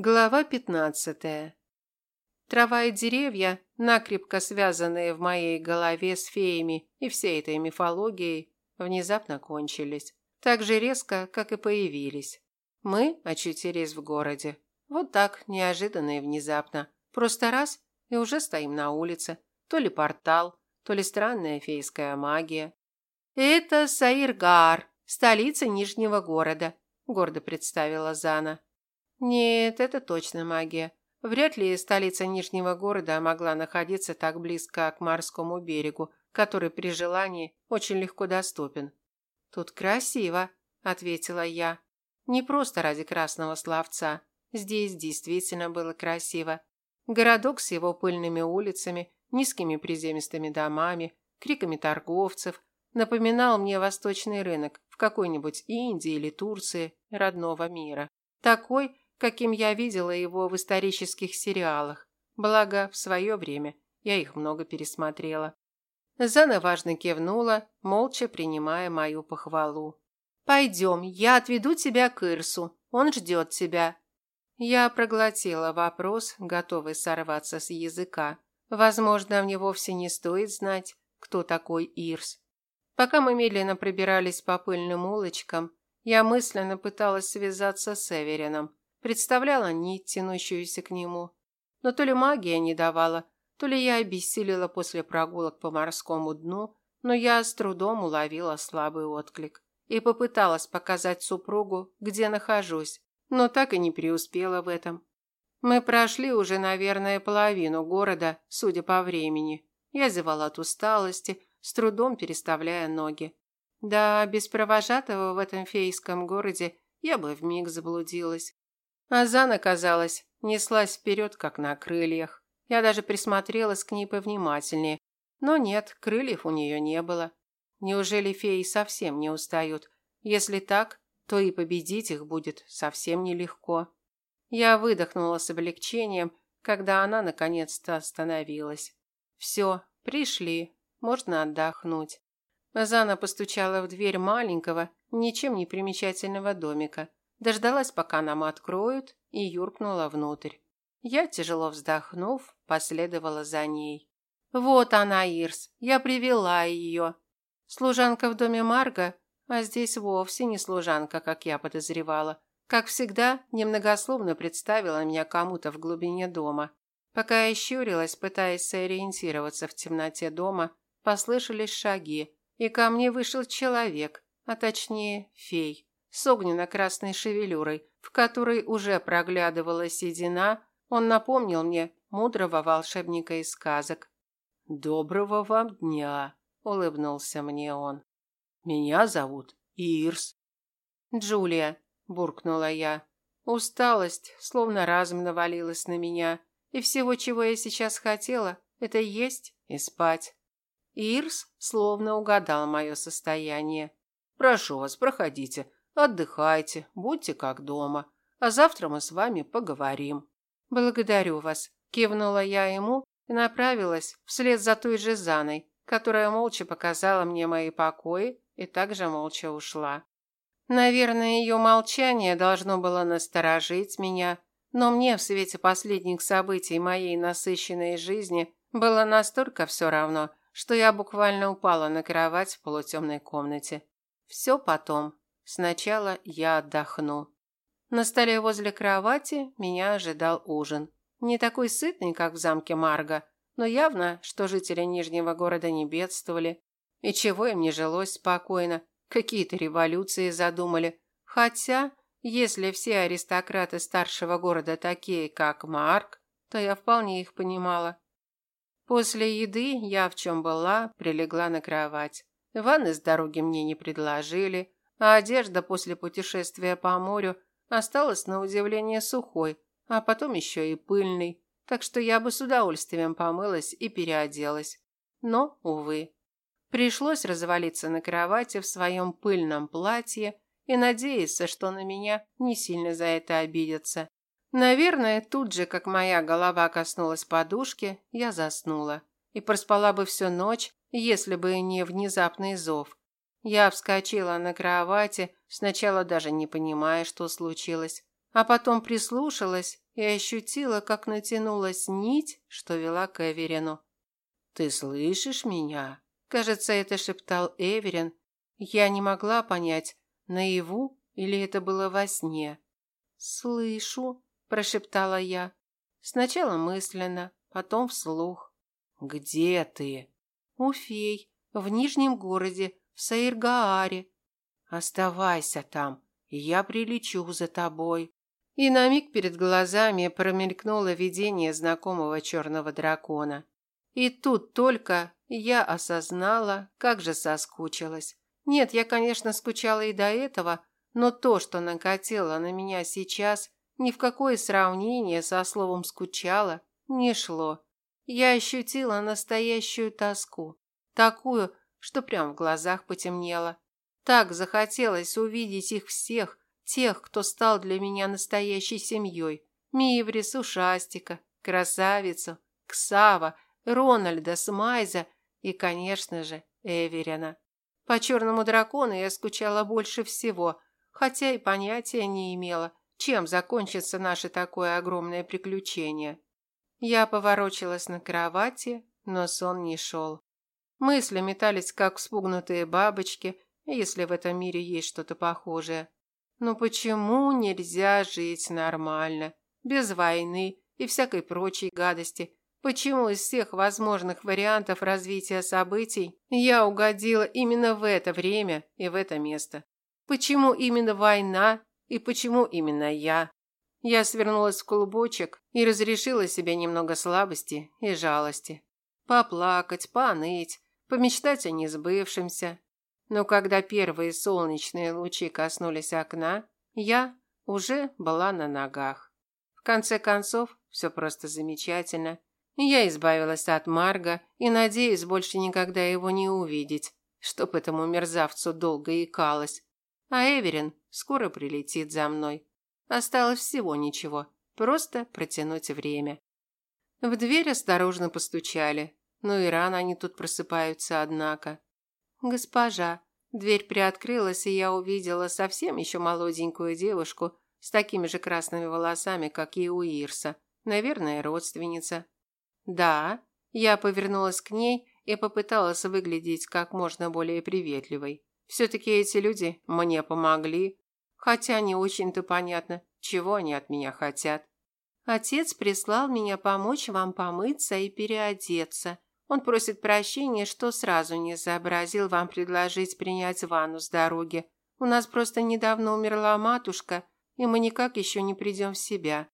Глава пятнадцатая. Трава и деревья, накрепко связанные в моей голове с феями и всей этой мифологией, внезапно кончились. Так же резко, как и появились. Мы очутились в городе. Вот так, неожиданно и внезапно. Просто раз, и уже стоим на улице. То ли портал, то ли странная фейская магия. «Это Саиргар, столица Нижнего города», – гордо представила Зана. Нет, это точно магия. Вряд ли столица Нижнего города могла находиться так близко к морскому берегу, который при желании очень легко доступен. Тут красиво, ответила я. Не просто ради красного словца. Здесь действительно было красиво. Городок с его пыльными улицами, низкими приземистыми домами, криками торговцев напоминал мне восточный рынок в какой-нибудь Индии или Турции родного мира. Такой, каким я видела его в исторических сериалах. Благо, в свое время я их много пересмотрела. Зана важно кивнула, молча принимая мою похвалу. «Пойдем, я отведу тебя к Ирсу. Он ждет тебя». Я проглотила вопрос, готовый сорваться с языка. Возможно, мне вовсе не стоит знать, кто такой Ирс. Пока мы медленно пробирались по пыльным улочкам, я мысленно пыталась связаться с Эверином, Представляла нить, тянущуюся к нему. Но то ли магия не давала, то ли я обессилила после прогулок по морскому дну, но я с трудом уловила слабый отклик и попыталась показать супругу, где нахожусь, но так и не преуспела в этом. Мы прошли уже, наверное, половину города, судя по времени. Я зевала от усталости, с трудом переставляя ноги. Да, без провожатого в этом фейском городе я бы вмиг заблудилась. Азана, казалось, неслась вперед, как на крыльях. Я даже присмотрелась к ней повнимательнее. Но нет, крыльев у нее не было. Неужели феи совсем не устают? Если так, то и победить их будет совсем нелегко. Я выдохнула с облегчением, когда она наконец-то остановилась. Все, пришли, можно отдохнуть. Азана постучала в дверь маленького, ничем не примечательного домика. Дождалась, пока нам откроют, и юркнула внутрь. Я, тяжело вздохнув, последовала за ней. Вот она, Ирс, я привела ее. Служанка в доме Марга, а здесь вовсе не служанка, как я подозревала. Как всегда, немногословно представила меня кому-то в глубине дома. Пока я щурилась, пытаясь сориентироваться в темноте дома, послышались шаги, и ко мне вышел человек, а точнее фей с огненно-красной шевелюрой, в которой уже проглядывала седина, он напомнил мне мудрого волшебника из сказок. «Доброго вам дня!» – улыбнулся мне он. «Меня зовут Ирс». «Джулия», – буркнула я. Усталость словно разом навалилась на меня, и всего, чего я сейчас хотела, это есть и спать. Ирс словно угадал мое состояние. «Прошу вас, проходите. Отдыхайте, будьте как дома. А завтра мы с вами поговорим. Благодарю вас, кивнула я ему и направилась вслед за той же Заной, которая молча показала мне мои покои и также молча ушла. Наверное, ее молчание должно было насторожить меня, но мне в свете последних событий моей насыщенной жизни было настолько все равно, что я буквально упала на кровать в полутемной комнате. Все потом. Сначала я отдохну. На столе возле кровати меня ожидал ужин. Не такой сытный, как в замке Марга, но явно, что жители Нижнего города не бедствовали. И чего им не жилось спокойно, какие-то революции задумали. Хотя, если все аристократы старшего города такие, как Марк, то я вполне их понимала. После еды я в чем была, прилегла на кровать. Ванны с дороги мне не предложили, а одежда после путешествия по морю осталась на удивление сухой, а потом еще и пыльной, так что я бы с удовольствием помылась и переоделась. Но, увы, пришлось развалиться на кровати в своем пыльном платье и надеяться, что на меня не сильно за это обидятся. Наверное, тут же, как моя голова коснулась подушки, я заснула и проспала бы всю ночь, если бы не внезапный зов. Я вскочила на кровати, сначала даже не понимая, что случилось, а потом прислушалась и ощутила, как натянулась нить, что вела к Эверину. «Ты слышишь меня?» Кажется, это шептал Эверин. Я не могла понять, наяву или это было во сне. «Слышу», – прошептала я. Сначала мысленно, потом вслух. «Где ты?» «У фей, в Нижнем городе, в Саиргааре». «Оставайся там, и я прилечу за тобой». И на миг перед глазами промелькнуло видение знакомого черного дракона. И тут только я осознала, как же соскучилась. Нет, я, конечно, скучала и до этого, но то, что накатило на меня сейчас, ни в какое сравнение со словом «скучала» не шло. Я ощутила настоящую тоску, такую, что прям в глазах потемнело. Так захотелось увидеть их всех, тех, кто стал для меня настоящей семьей. Миврис, Ушастика, Красавицу, Ксава, Рональда, Смайза и, конечно же, Эверина. По черному дракону я скучала больше всего, хотя и понятия не имела, чем закончится наше такое огромное приключение. Я поворочилась на кровати, но сон не шел. Мысли метались, как вспугнутые бабочки, если в этом мире есть что-то похожее. Но почему нельзя жить нормально, без войны и всякой прочей гадости, Почему из всех возможных вариантов развития событий я угодила именно в это время и в это место? Почему именно война и почему именно я? Я свернулась в клубочек и разрешила себе немного слабости и жалости. Поплакать, поныть, помечтать о несбывшемся. Но когда первые солнечные лучи коснулись окна, я уже была на ногах. В конце концов, все просто замечательно. Я избавилась от Марга и надеюсь больше никогда его не увидеть, чтоб этому мерзавцу долго икалось. А Эверин скоро прилетит за мной. Осталось всего ничего, просто протянуть время. В дверь осторожно постучали. Ну и рано они тут просыпаются, однако. Госпожа, дверь приоткрылась, и я увидела совсем еще молоденькую девушку с такими же красными волосами, как и у Ирса. Наверное, родственница. Да, я повернулась к ней и попыталась выглядеть как можно более приветливой. Все-таки эти люди мне помогли, хотя не очень-то понятно, чего они от меня хотят. Отец прислал меня помочь вам помыться и переодеться. Он просит прощения, что сразу не сообразил вам предложить принять ванну с дороги. У нас просто недавно умерла матушка, и мы никак еще не придем в себя.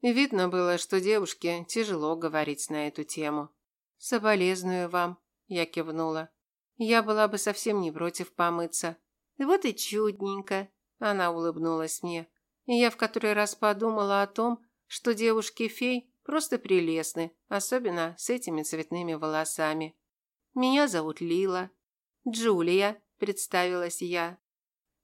Видно было, что девушке тяжело говорить на эту тему. «Соболезную вам», – я кивнула. «Я была бы совсем не против помыться». «Вот и чудненько», – она улыбнулась мне. И я в который раз подумала о том, что девушки-фей просто прелестны, особенно с этими цветными волосами. «Меня зовут Лила». «Джулия», – представилась я.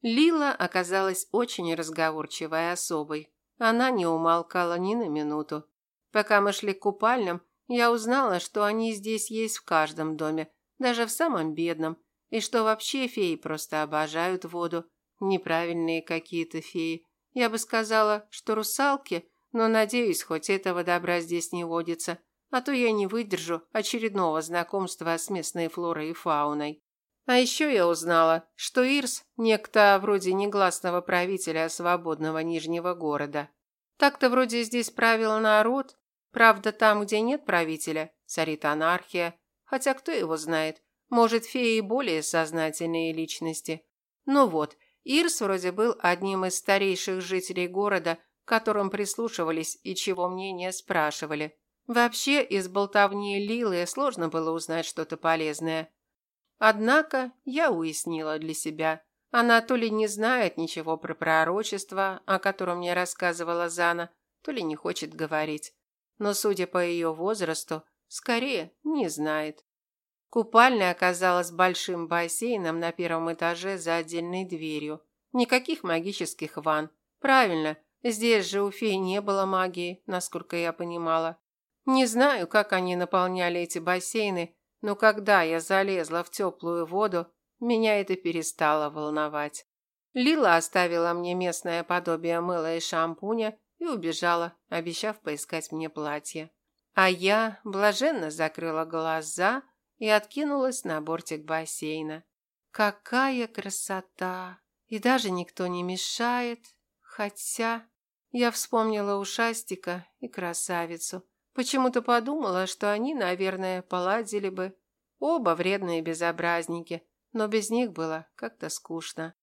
Лила оказалась очень разговорчивой особой. Она не умолкала ни на минуту. Пока мы шли к купальням, я узнала, что они здесь есть в каждом доме, даже в самом бедном, и что вообще феи просто обожают воду. Неправильные какие-то феи. Я бы сказала, что русалки, но надеюсь, хоть этого добра здесь не водится, а то я не выдержу очередного знакомства с местной флорой и фауной. А еще я узнала, что Ирс – некто вроде негласного правителя свободного Нижнего города. Так-то вроде здесь правил народ, правда, там, где нет правителя, царит анархия, хотя кто его знает, может, феи более сознательные личности. Ну вот, Ирс вроде был одним из старейших жителей города, к которым прислушивались и чего мнение спрашивали. Вообще, из болтовни Лилы сложно было узнать что-то полезное. Однако я уяснила для себя. Она то ли не знает ничего про пророчество, о котором мне рассказывала Зана, то ли не хочет говорить. Но, судя по ее возрасту, скорее не знает. Купальня оказалась большим бассейном на первом этаже за отдельной дверью. Никаких магических ванн. Правильно, здесь же у фей не было магии, насколько я понимала. Не знаю, как они наполняли эти бассейны, но когда я залезла в теплую воду, меня это перестало волновать. Лила оставила мне местное подобие мыла и шампуня и убежала, обещав поискать мне платье. А я блаженно закрыла глаза и откинулась на бортик бассейна. Какая красота! И даже никто не мешает, хотя... Я вспомнила ушастика и красавицу. Почему-то подумала, что они, наверное, поладили бы. Оба вредные безобразники, но без них было как-то скучно.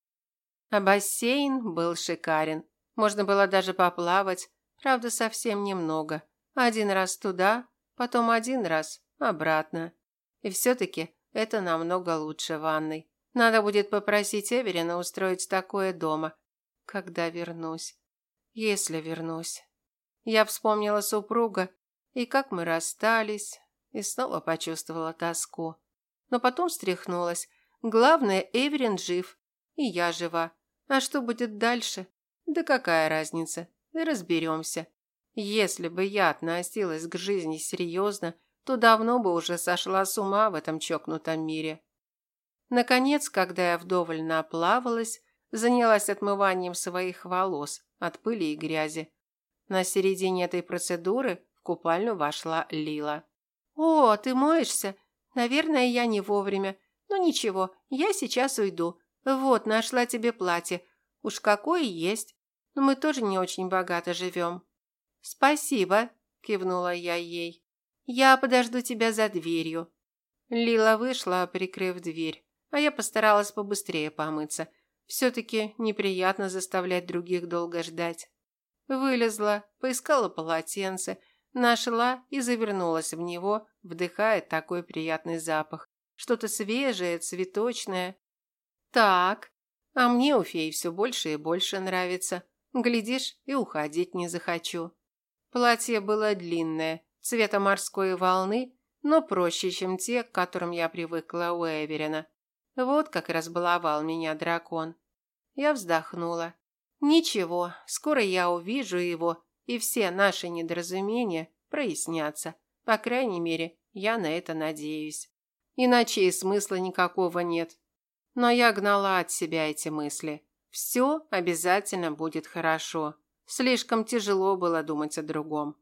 А бассейн был шикарен. Можно было даже поплавать, правда, совсем немного. Один раз туда, потом один раз обратно. И все-таки это намного лучше ванной. Надо будет попросить Эверина устроить такое дома, когда вернусь. Если вернусь. Я вспомнила супруга и как мы расстались, и снова почувствовала тоску. Но потом встряхнулась. Главное, Эверин жив, и я жива. А что будет дальше? Да какая разница? Разберемся. Если бы я относилась к жизни серьезно, то давно бы уже сошла с ума в этом чокнутом мире. Наконец, когда я вдоволь наплавалась, занялась отмыванием своих волос от пыли и грязи. На середине этой процедуры в купальню вошла Лила. «О, ты моешься? Наверное, я не вовремя. Ну ничего, я сейчас уйду. Вот, нашла тебе платье. Уж какое есть. Но мы тоже не очень богато живем». «Спасибо», – кивнула я ей. «Я подожду тебя за дверью». Лила вышла, прикрыв дверь, а я постаралась побыстрее помыться. Все-таки неприятно заставлять других долго ждать. Вылезла, поискала полотенце, нашла и завернулась в него, вдыхая такой приятный запах. Что-то свежее, цветочное. Так, а мне у феи все больше и больше нравится. Глядишь, и уходить не захочу. Платье было длинное, цвета морской волны, но проще, чем те, к которым я привыкла у Эверина. Вот как разбаловал меня дракон. Я вздохнула. Ничего, скоро я увижу его, и все наши недоразумения прояснятся. По крайней мере, я на это надеюсь. Иначе и смысла никакого нет. Но я гнала от себя эти мысли. Все обязательно будет хорошо. Слишком тяжело было думать о другом.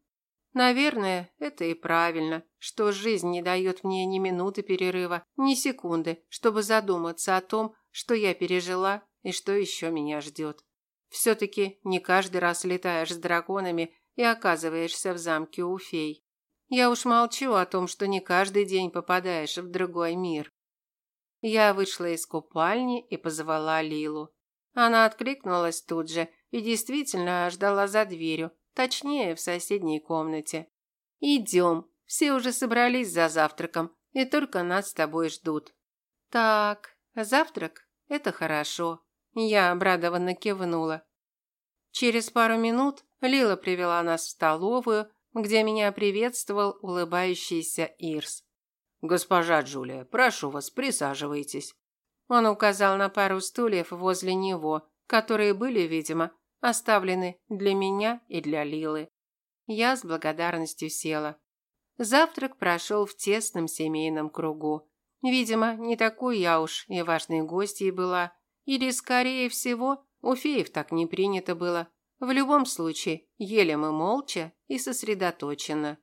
Наверное, это и правильно, что жизнь не дает мне ни минуты перерыва, ни секунды, чтобы задуматься о том, что я пережила и что еще меня ждет. Все-таки не каждый раз летаешь с драконами и оказываешься в замке у фей. Я уж молчу о том, что не каждый день попадаешь в другой мир. Я вышла из купальни и позвала Лилу. Она откликнулась тут же и действительно ждала за дверью, точнее, в соседней комнате. «Идем, все уже собрались за завтраком, и только нас с тобой ждут». «Так, завтрак – это хорошо», – я обрадованно кивнула. Через пару минут Лила привела нас в столовую, где меня приветствовал улыбающийся Ирс. «Госпожа Джулия, прошу вас, присаживайтесь». Он указал на пару стульев возле него, которые были, видимо, оставлены для меня и для Лилы. Я с благодарностью села. Завтрак прошел в тесном семейном кругу. Видимо, не такой я уж и важной гостьей была. Или, скорее всего, у феев так не принято было. В любом случае, ели мы молча и сосредоточенно.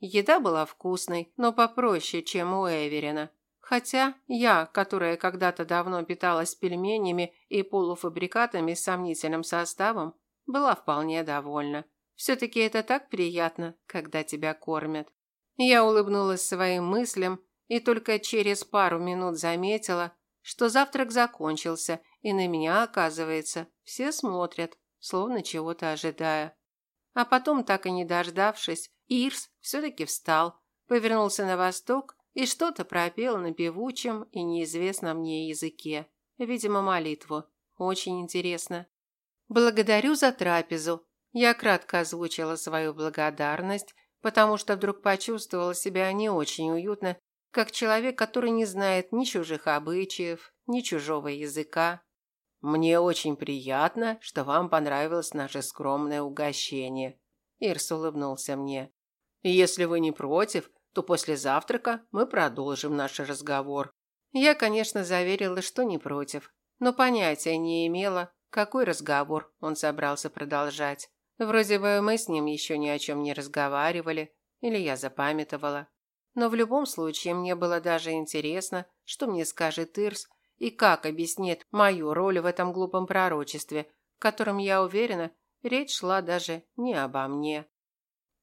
Еда была вкусной, но попроще, чем у Эверина. Хотя я, которая когда-то давно питалась пельменями и полуфабрикатами с сомнительным составом, была вполне довольна. Все-таки это так приятно, когда тебя кормят. Я улыбнулась своим мыслям и только через пару минут заметила, что завтрак закончился, и на меня, оказывается, все смотрят, словно чего-то ожидая. А потом, так и не дождавшись, Ирс все-таки встал, повернулся на восток и что-то пропел на певучем и неизвестном мне языке. Видимо, молитву. Очень интересно. «Благодарю за трапезу». Я кратко озвучила свою благодарность, потому что вдруг почувствовала себя не очень уютно, как человек, который не знает ни чужих обычаев, ни чужого языка. «Мне очень приятно, что вам понравилось наше скромное угощение», – Ирс улыбнулся мне. «Если вы не против, то после завтрака мы продолжим наш разговор. Я, конечно, заверила, что не против. но понятия не имела, какой разговор он собрался продолжать. Вроде бы мы с ним еще ни о чем не разговаривали, или я запамятовала. Но в любом случае мне было даже интересно, что мне скажет Ирс и как объяснит мою роль в этом глупом пророчестве, в котором, я уверена, речь шла даже не обо мне.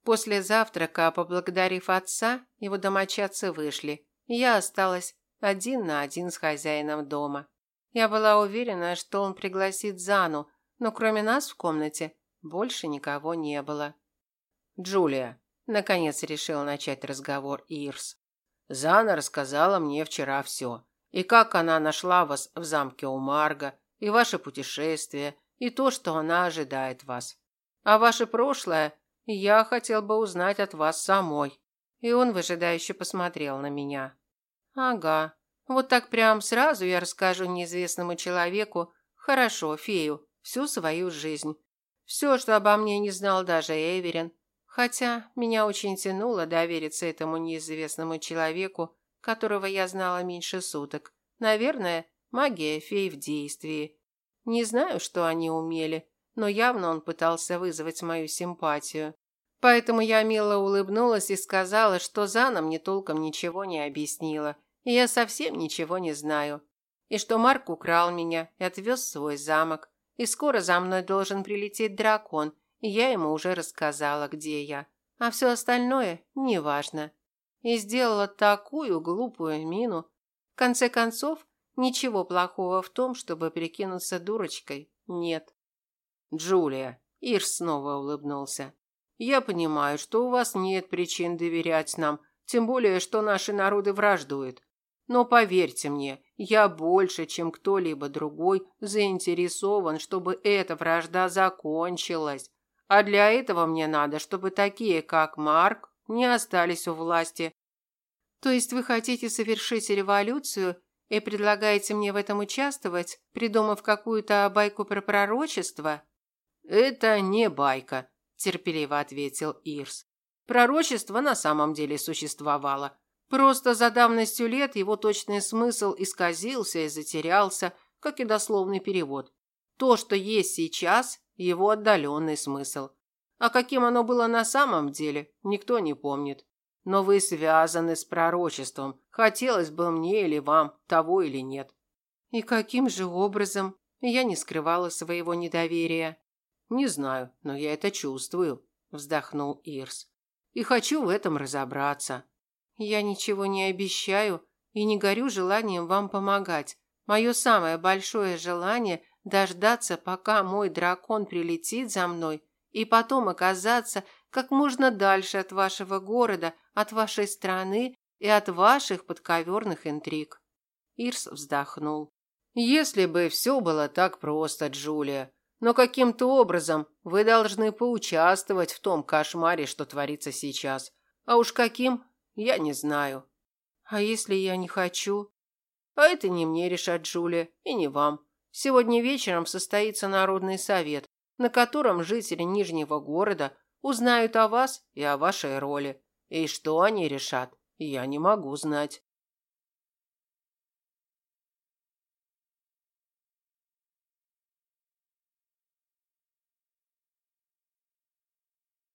После завтрака, поблагодарив отца, его домочадцы вышли, и я осталась один на один с хозяином дома. Я была уверена, что он пригласит Зану, но кроме нас в комнате больше никого не было. «Джулия», – наконец решил начать разговор Ирс. «Зана рассказала мне вчера все. И как она нашла вас в замке у Марга, и ваше путешествие, и то, что она ожидает вас. А ваше прошлое я хотел бы узнать от вас самой. И он выжидающе посмотрел на меня. Ага. Вот так прям сразу я расскажу неизвестному человеку, хорошо, фею, всю свою жизнь. Все, что обо мне не знал даже Эверин. Хотя меня очень тянуло довериться этому неизвестному человеку, которого я знала меньше суток. Наверное, магия фей в действии. Не знаю, что они умели, но явно он пытался вызвать мою симпатию. Поэтому я мило улыбнулась и сказала, что Зана мне толком ничего не объяснила, и я совсем ничего не знаю. И что Марк украл меня и отвез в свой замок, и скоро за мной должен прилететь дракон, и я ему уже рассказала, где я. А все остальное неважно. И сделала такую глупую мину. В конце концов, ничего плохого в том, чтобы прикинуться дурочкой, нет. Джулия, Ирс снова улыбнулся. Я понимаю, что у вас нет причин доверять нам, тем более, что наши народы враждуют. Но поверьте мне, я больше, чем кто-либо другой, заинтересован, чтобы эта вражда закончилась. А для этого мне надо, чтобы такие, как Марк, не остались у власти. То есть вы хотите совершить революцию и предлагаете мне в этом участвовать, придумав какую-то байку про пророчество? Это не байка, терпеливо ответил Ирс. Пророчество на самом деле существовало. Просто за давностью лет его точный смысл исказился и затерялся, как и дословный перевод. То, что есть сейчас, его отдаленный смысл. А каким оно было на самом деле, никто не помнит. Но вы связаны с пророчеством. Хотелось бы мне или вам того или нет. И каким же образом? Я не скрывала своего недоверия. Не знаю, но я это чувствую, вздохнул Ирс. И хочу в этом разобраться. Я ничего не обещаю и не горю желанием вам помогать. Мое самое большое желание дождаться, пока мой дракон прилетит за мной, и потом оказаться как можно дальше от вашего города, от вашей страны и от ваших подковерных интриг. Ирс вздохнул. Если бы все было так просто, Джулия, но каким-то образом вы должны поучаствовать в том кошмаре, что творится сейчас. А уж каким, я не знаю. А если я не хочу? А это не мне решать, Джулия, и не вам. Сегодня вечером состоится народный совет, на котором жители Нижнего города узнают о вас и о вашей роли. И что они решат, я не могу знать.